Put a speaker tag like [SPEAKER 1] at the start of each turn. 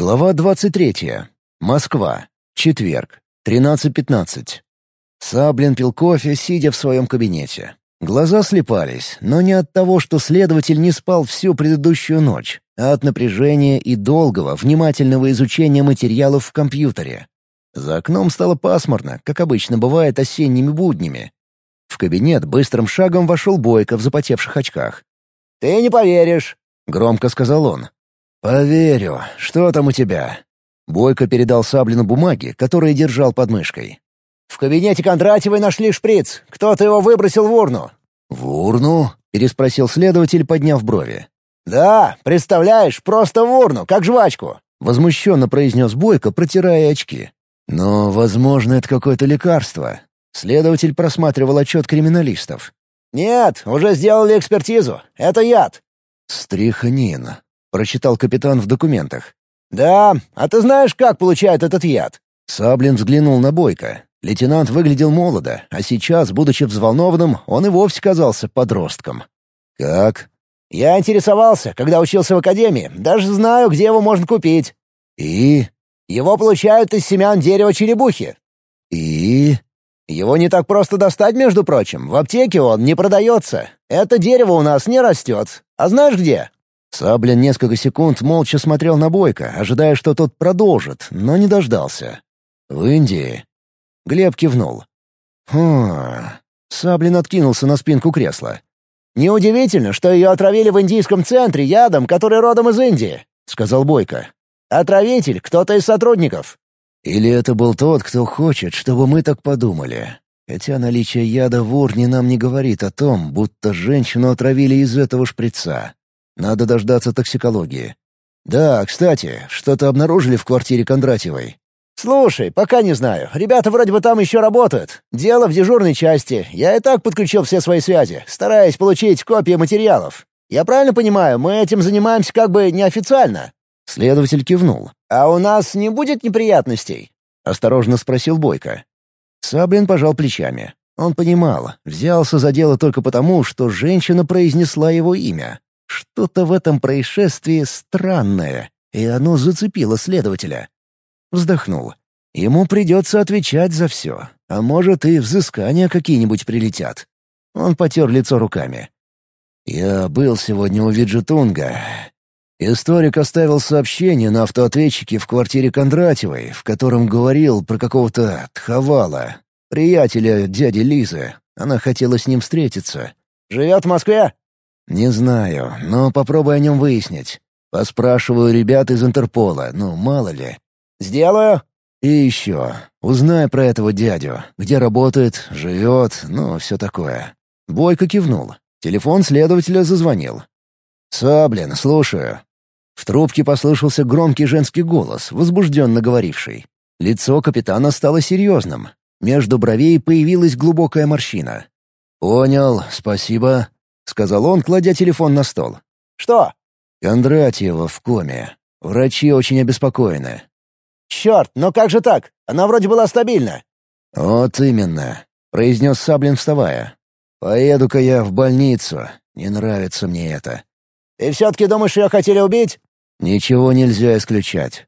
[SPEAKER 1] Глава 23. Москва. Четверг. 13.15. Саблин пил кофе, сидя в своем кабинете. Глаза слепались, но не от того, что следователь не спал всю предыдущую ночь, а от напряжения и долгого, внимательного изучения материалов в компьютере. За окном стало пасмурно, как обычно бывает осенними буднями. В кабинет быстрым шагом вошел Бойко в запотевших очках.
[SPEAKER 2] «Ты не поверишь», —
[SPEAKER 1] громко сказал он. «Поверю. Что там у тебя?» Бойко передал Саблину бумаги, которые держал под мышкой.
[SPEAKER 2] «В кабинете Кондратьевой нашли шприц. Кто-то его выбросил в урну».
[SPEAKER 1] «В урну?» — переспросил следователь, подняв брови.
[SPEAKER 2] «Да, представляешь, просто в урну, как жвачку», —
[SPEAKER 1] возмущенно произнес Бойко, протирая очки. «Но, возможно, это какое-то лекарство». Следователь просматривал отчет криминалистов.
[SPEAKER 2] «Нет, уже сделали экспертизу. Это яд».
[SPEAKER 1] «Стрихнин», — прочитал капитан в документах.
[SPEAKER 2] «Да, а ты знаешь, как получают этот яд?»
[SPEAKER 1] Саблин взглянул на Бойко. Лейтенант выглядел молодо, а сейчас, будучи взволнованным, он и вовсе казался подростком. «Как?»
[SPEAKER 2] «Я интересовался, когда учился в академии. Даже знаю, где его можно купить».
[SPEAKER 1] «И?»
[SPEAKER 2] «Его получают из семян дерева черепухи».
[SPEAKER 1] «И?»
[SPEAKER 2] «Его не так просто достать, между прочим. В аптеке он не продается. Это дерево у нас не растет. А знаешь где?»
[SPEAKER 1] Саблин несколько секунд молча смотрел на Бойко, ожидая, что тот продолжит, но не дождался. «В Индии?» Глеб кивнул. «Хм...» Саблин откинулся на спинку кресла.
[SPEAKER 2] «Неудивительно, что ее отравили в индийском центре ядом, который родом из Индии», — сказал Бойко. «Отравитель — кто-то из сотрудников».
[SPEAKER 1] «Или это был тот, кто хочет, чтобы мы так подумали. Хотя наличие яда в урне нам не говорит о том, будто женщину отравили из этого шприца. Надо дождаться токсикологии. Да, кстати, что-то обнаружили в квартире Кондратьевой.
[SPEAKER 2] «Слушай, пока не знаю. Ребята вроде бы там еще работают. Дело в дежурной части. Я и так подключил все свои связи, стараясь получить копии материалов. Я правильно понимаю, мы этим занимаемся как бы неофициально?»
[SPEAKER 1] Следователь кивнул.
[SPEAKER 2] «А у нас не будет неприятностей?»
[SPEAKER 1] — осторожно спросил Бойко. Саблин пожал плечами. Он понимал, взялся за дело только потому, что женщина произнесла его имя. Что-то в этом происшествии странное, и оно зацепило следователя. Вздохнул. Ему придется отвечать за все, а может и взыскания какие-нибудь прилетят. Он потер лицо руками. «Я был сегодня у Виджетунга. Историк оставил сообщение на автоответчике в квартире Кондратьевой, в котором говорил про какого-то Тхавала, приятеля дяди Лизы. Она хотела с ним встретиться.
[SPEAKER 2] «Живет в Москве?»
[SPEAKER 1] «Не знаю, но попробуй о нем выяснить. Поспрашиваю ребят из Интерпола, ну, мало ли».
[SPEAKER 2] «Сделаю».
[SPEAKER 1] «И еще. Узнай про этого дядю. Где работает, живет, ну, все такое». Бойко кивнул. Телефон следователя зазвонил. «Саблин, слушаю». В трубке послышался громкий женский голос, возбужденно говоривший. Лицо капитана стало серьезным. Между бровей появилась глубокая морщина. «Понял, спасибо», — сказал он, кладя телефон на стол.
[SPEAKER 2] «Что?»
[SPEAKER 1] «Кондратьева в коме. Врачи очень обеспокоены».
[SPEAKER 2] «Черт, но как же так? Она вроде была стабильна».
[SPEAKER 1] «Вот именно», — произнес Саблин, вставая. «Поеду-ка я в больницу. Не нравится мне это».
[SPEAKER 2] «Ты все-таки думаешь, ее хотели убить?»
[SPEAKER 1] «Ничего нельзя исключать.